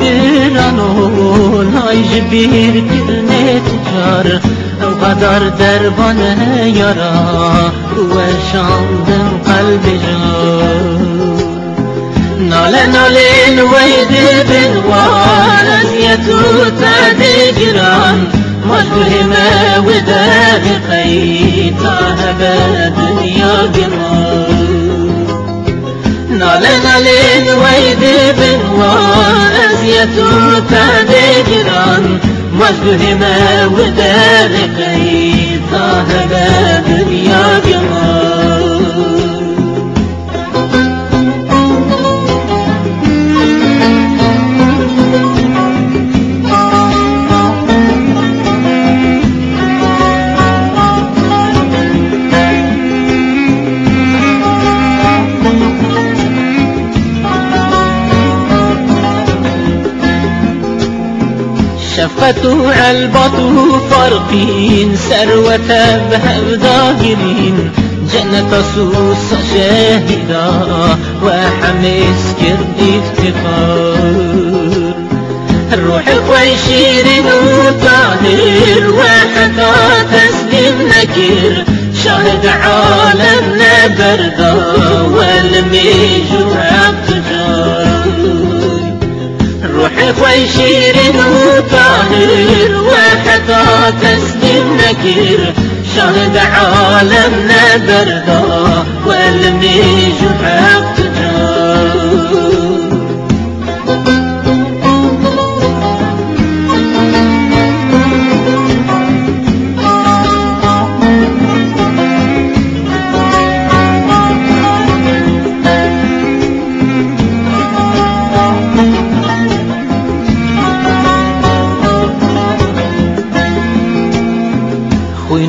دنانون های جبیر کرنه تجار أو قدر دربانه یارا و شاندم قلب جار ناله ناله نوید بنوار از یتو تادی گران مجبوه ما و دقیقی تا هبه دنیا گران ناله ناله نوید بنوار یتو تد گران هبه دنیا گمان شفقت وعلبط وفرقين سروة بهب ظاهرين جنة صوص شاهدة وحميس كرد افتخار. الروح خويشير وطاهر وحتى تسلم نكر شاهد عالمنا بردا والميجو تجار روح خويشير وطاهر وحتى تسلم نكر شاهد عالمنا بردا والميجو حق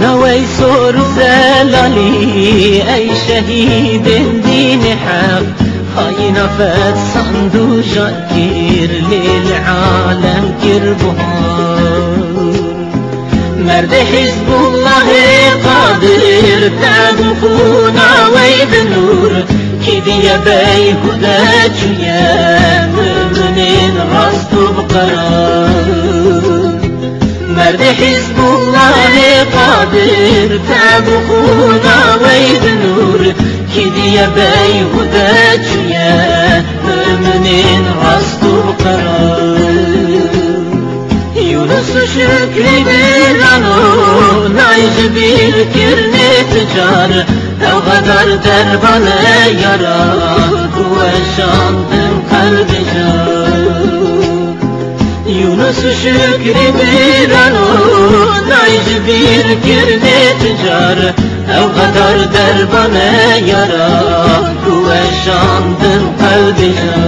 خوينا سور زلالي أي شهيد دين حق. خاينا فات صندو جاكير للعالم كربهار مرد حزب الله قادر تدخونا ويد النور كذي يا بي هدى يا مؤمنين غصب بقرار. مرد حزب الله قادر تبخونا ويد نور كدي يا بي هداك يا مؤمنين غصب قرار يونس شكري بيرانو نايج بالكرن تجار لو غدر دربنا يرى وشاندم قلب جار Susuşuk ribiran Nayj bir kirne tüccar Ev kadar derbane yara Kuvve şandın kalbica